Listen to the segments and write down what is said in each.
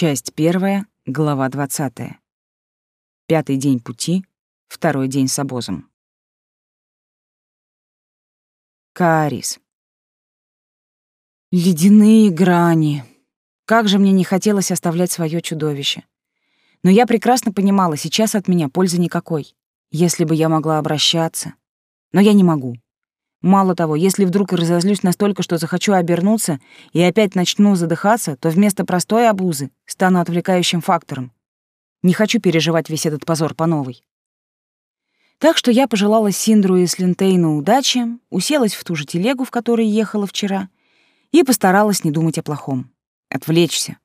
Часть первая, глава двадцатая. Пятый день пути, второй день с обозом. Каарис. Ледяные грани. Как же мне не хотелось оставлять свое чудовище. Но я прекрасно понимала, сейчас от меня пользы никакой. Если бы я могла обращаться. Но я не могу. Мало того, если вдруг разозлюсь настолько, что захочу обернуться и опять начну задыхаться, то вместо простой обузы стану отвлекающим фактором. Не хочу переживать весь этот позор по новой. Так что я пожелала Синдру и Слинтейну удачи, уселась в ту же телегу, в которой ехала вчера, и постаралась не думать о плохом. Отвлечься.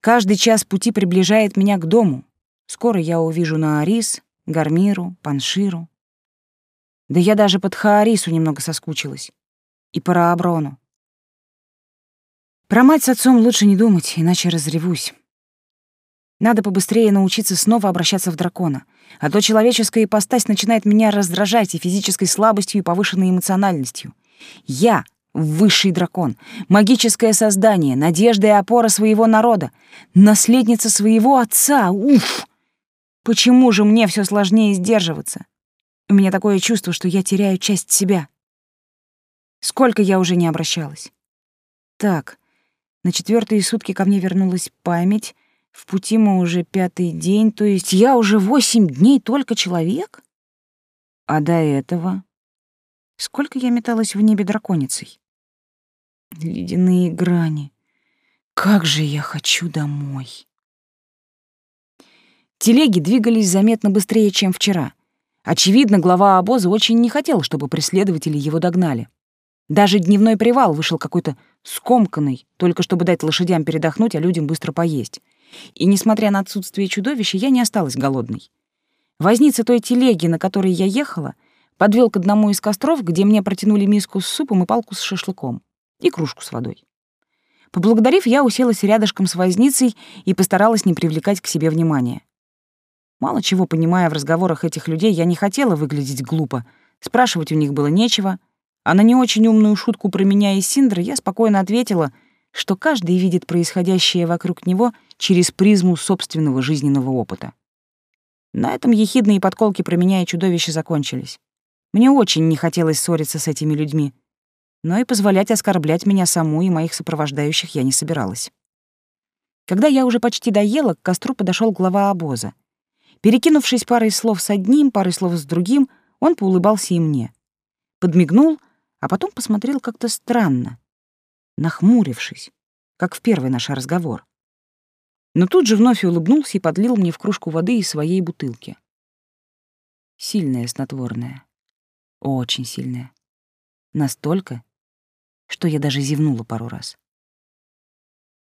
Каждый час пути приближает меня к дому. Скоро я увижу Наарис, Гармиру, Панширу. Да я даже под Хаарису немного соскучилась. И по Рааброну. Про мать с отцом лучше не думать, иначе разревусь. Надо побыстрее научиться снова обращаться в дракона, а то человеческая ипостась начинает меня раздражать и физической слабостью, и повышенной эмоциональностью. Я — высший дракон, магическое создание, надежда и опора своего народа, наследница своего отца. Уф! Почему же мне все сложнее сдерживаться? У меня такое чувство, что я теряю часть себя. Сколько я уже не обращалась. Так, на четвертые сутки ко мне вернулась память. В пути мы уже пятый день, то есть я уже восемь дней только человек? А до этого? Сколько я металась в небе драконицей? Ледяные грани. Как же я хочу домой. Телеги двигались заметно быстрее, чем вчера — Очевидно, глава обоза очень не хотел, чтобы преследователи его догнали. Даже дневной привал вышел какой-то скомканный, только чтобы дать лошадям передохнуть, а людям быстро поесть. И, несмотря на отсутствие чудовища, я не осталась голодной. Возница той телеги, на которой я ехала, подвел к одному из костров, где мне протянули миску с супом и палку с шашлыком, и кружку с водой. Поблагодарив, я уселась рядышком с возницей и постаралась не привлекать к себе внимания. Мало чего понимая в разговорах этих людей, я не хотела выглядеть глупо. Спрашивать у них было нечего. А на не очень умную шутку про меня и Синдра я спокойно ответила, что каждый видит происходящее вокруг него через призму собственного жизненного опыта. На этом ехидные подколки про меня и чудовище закончились. Мне очень не хотелось ссориться с этими людьми, но и позволять оскорблять меня саму и моих сопровождающих я не собиралась. Когда я уже почти доела, к костру подошел глава обоза. Перекинувшись парой слов с одним, парой слов с другим, он поулыбался и мне. Подмигнул, а потом посмотрел как-то странно, нахмурившись, как в первый наш разговор. Но тут же вновь улыбнулся и подлил мне в кружку воды из своей бутылки. Сильное снотворное. Очень сильное. Настолько, что я даже зевнула пару раз.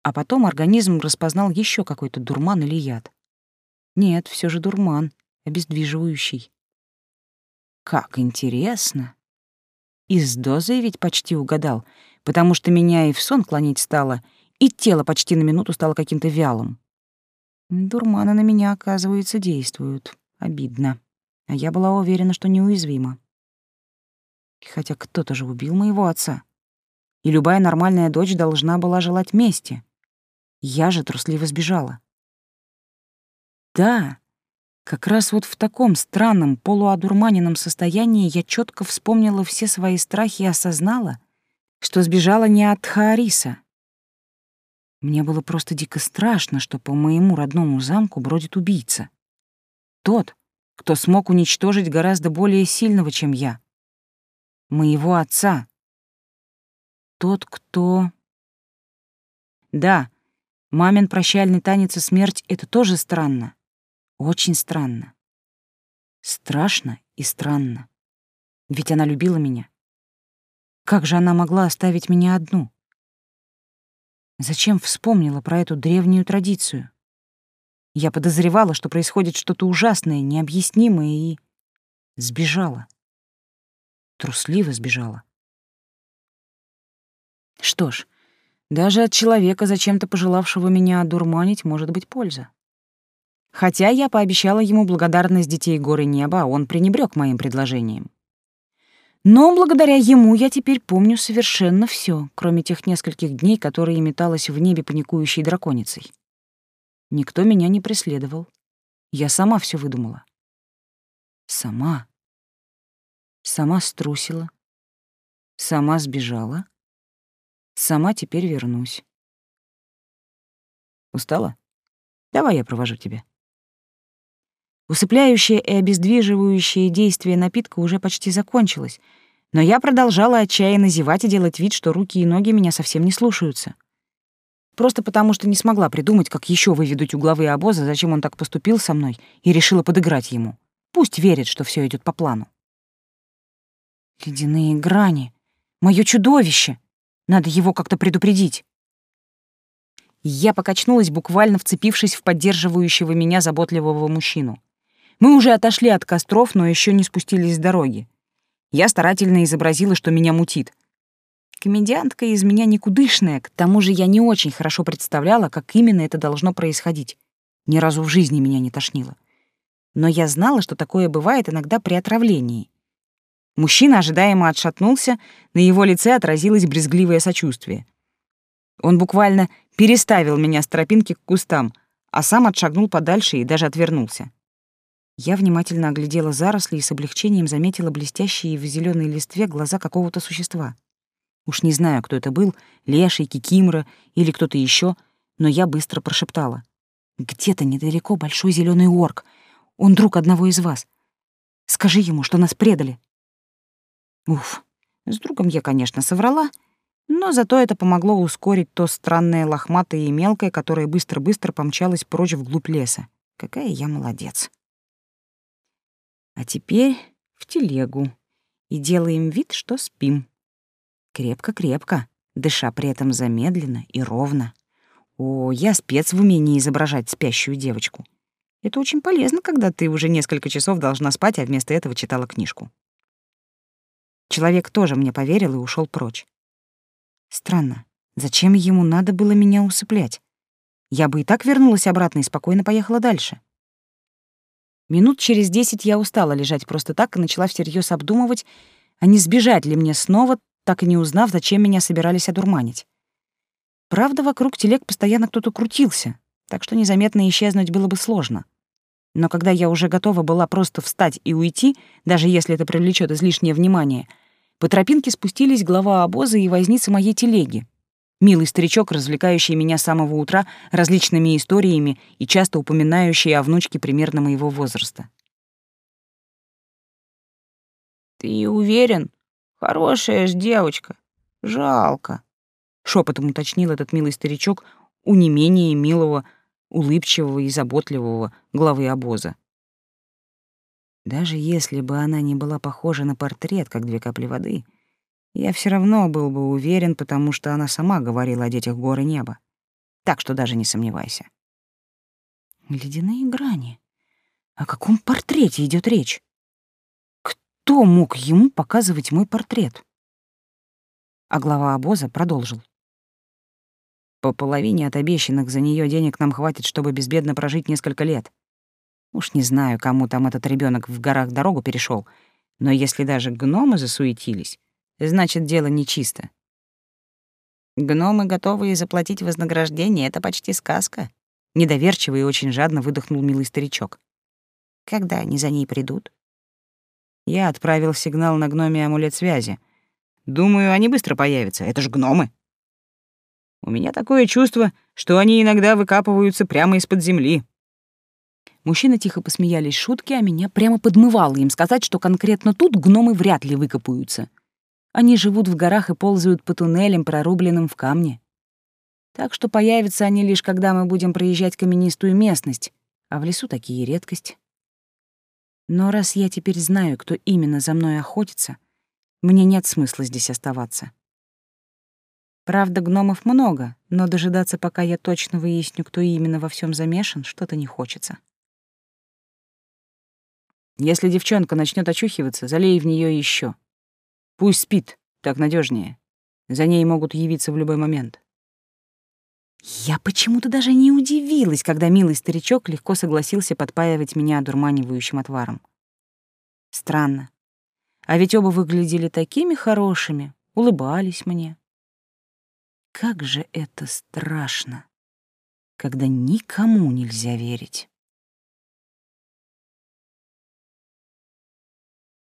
А потом организм распознал еще какой-то дурман или яд. Нет, все же дурман, обездвиживающий. Как интересно. И с дозой ведь почти угадал, потому что меня и в сон клонить стало, и тело почти на минуту стало каким-то вялым. Дурманы на меня, оказывается, действуют. Обидно. А я была уверена, что неуязвима. Хотя кто-то же убил моего отца. И любая нормальная дочь должна была желать мести. Я же трусливо сбежала. Да, как раз вот в таком странном, полуодурманенном состоянии я четко вспомнила все свои страхи и осознала, что сбежала не от Хаариса. Мне было просто дико страшно, что по моему родному замку бродит убийца. Тот, кто смог уничтожить гораздо более сильного, чем я. Моего отца. Тот, кто... Да, мамин прощальный танец и смерть — это тоже странно. Очень странно. Страшно и странно. Ведь она любила меня. Как же она могла оставить меня одну? Зачем вспомнила про эту древнюю традицию? Я подозревала, что происходит что-то ужасное, необъяснимое, и сбежала. Трусливо сбежала. Что ж, даже от человека, зачем-то пожелавшего меня одурманить, может быть польза. Хотя я пообещала ему благодарность детей горы неба, а он пренебрег моим предложением. Но благодаря ему я теперь помню совершенно все, кроме тех нескольких дней, которые металась в небе паникующей драконицей. Никто меня не преследовал. Я сама все выдумала. Сама. Сама струсила. Сама сбежала. Сама теперь вернусь. Устала? Давай я провожу тебя. Усыпляющее и обездвиживающее действие напитка уже почти закончилось, но я продолжала отчаянно зевать и делать вид, что руки и ноги меня совсем не слушаются. Просто потому, что не смогла придумать, как еще выведуть угловые обозы, зачем он так поступил со мной, и решила подыграть ему. Пусть верит, что все идет по плану. Ледяные грани. Мое чудовище. Надо его как-то предупредить. Я покачнулась, буквально вцепившись в поддерживающего меня заботливого мужчину. Мы уже отошли от костров, но еще не спустились с дороги. Я старательно изобразила, что меня мутит. Комедиантка из меня никудышная, к тому же я не очень хорошо представляла, как именно это должно происходить. Ни разу в жизни меня не тошнило. Но я знала, что такое бывает иногда при отравлении. Мужчина ожидаемо отшатнулся, на его лице отразилось брезгливое сочувствие. Он буквально переставил меня с тропинки к кустам, а сам отшагнул подальше и даже отвернулся. Я внимательно оглядела заросли и с облегчением заметила блестящие в зеленой листве глаза какого-то существа. Уж не знаю, кто это был, леший, кикимора или кто-то еще, но я быстро прошептала. «Где-то недалеко большой зеленый орк. Он друг одного из вас. Скажи ему, что нас предали». Уф, с другом я, конечно, соврала, но зато это помогло ускорить то странное лохматое и мелкое, которое быстро-быстро помчалось прочь вглубь леса. Какая я молодец. А теперь в телегу и делаем вид, что спим. Крепко-крепко, дыша при этом замедленно и ровно. О, я спец в умении изображать спящую девочку. Это очень полезно, когда ты уже несколько часов должна спать, а вместо этого читала книжку. Человек тоже мне поверил и ушел прочь. Странно, зачем ему надо было меня усыплять? Я бы и так вернулась обратно и спокойно поехала дальше. Минут через десять я устала лежать просто так и начала всерьез обдумывать, а не сбежать ли мне снова, так и не узнав, зачем меня собирались одурманить. Правда, вокруг телег постоянно кто-то крутился, так что незаметно исчезнуть было бы сложно. Но когда я уже готова была просто встать и уйти, даже если это привлечет излишнее внимание, по тропинке спустились глава обоза и возница моей телеги, Милый старичок, развлекающий меня с самого утра различными историями и часто упоминающий о внучке примерно моего возраста. «Ты уверен? Хорошая ж девочка. Жалко», — шепотом уточнил этот милый старичок у не менее милого, улыбчивого и заботливого главы обоза. Даже если бы она не была похожа на портрет, как две капли воды, я все равно был бы уверен, потому что она сама говорила о детях горы неба. Так что даже не сомневайся. Ледяные грани. О каком портрете идет речь? Кто мог ему показывать мой портрет? А глава обоза продолжил. По половине от обещанных за нее денег нам хватит, чтобы безбедно прожить несколько лет. Уж не знаю, кому там этот ребенок в горах дорогу перешел, но если даже гномы засуетились, значит, дело нечисто. Гномы, готовые заплатить вознаграждение, — это почти сказка. Недоверчиво и очень жадно выдохнул милый старичок. Когда они за ней придут? Я отправил сигнал на гноме амулет связи. Думаю, они быстро появятся. Это ж гномы. У меня такое чувство, что они иногда выкапываются прямо из-под земли. Мужчины тихо посмеялись шутки, а меня прямо подмывало им сказать, что конкретно тут гномы вряд ли выкопаются. Они живут в горах и ползают по туннелям, прорубленным в камне. Так что появятся они лишь, когда мы будем проезжать каменистую местность, а в лесу такие редкость. Но раз я теперь знаю, кто именно за мной охотится, мне нет смысла здесь оставаться. Правда, гномов много, но дожидаться, пока я точно выясню, кто именно во всем замешан, что-то не хочется. Если девчонка начнет очухиваться, залей в нее еще. Пусть спит, так надежнее. За ней могут явиться в любой момент. Я почему-то даже не удивилась, когда милый старичок легко согласился подпаивать меня одурманивающим отваром. Странно. А ведь оба выглядели такими хорошими, улыбались мне. Как же это страшно. когда никому нельзя верить.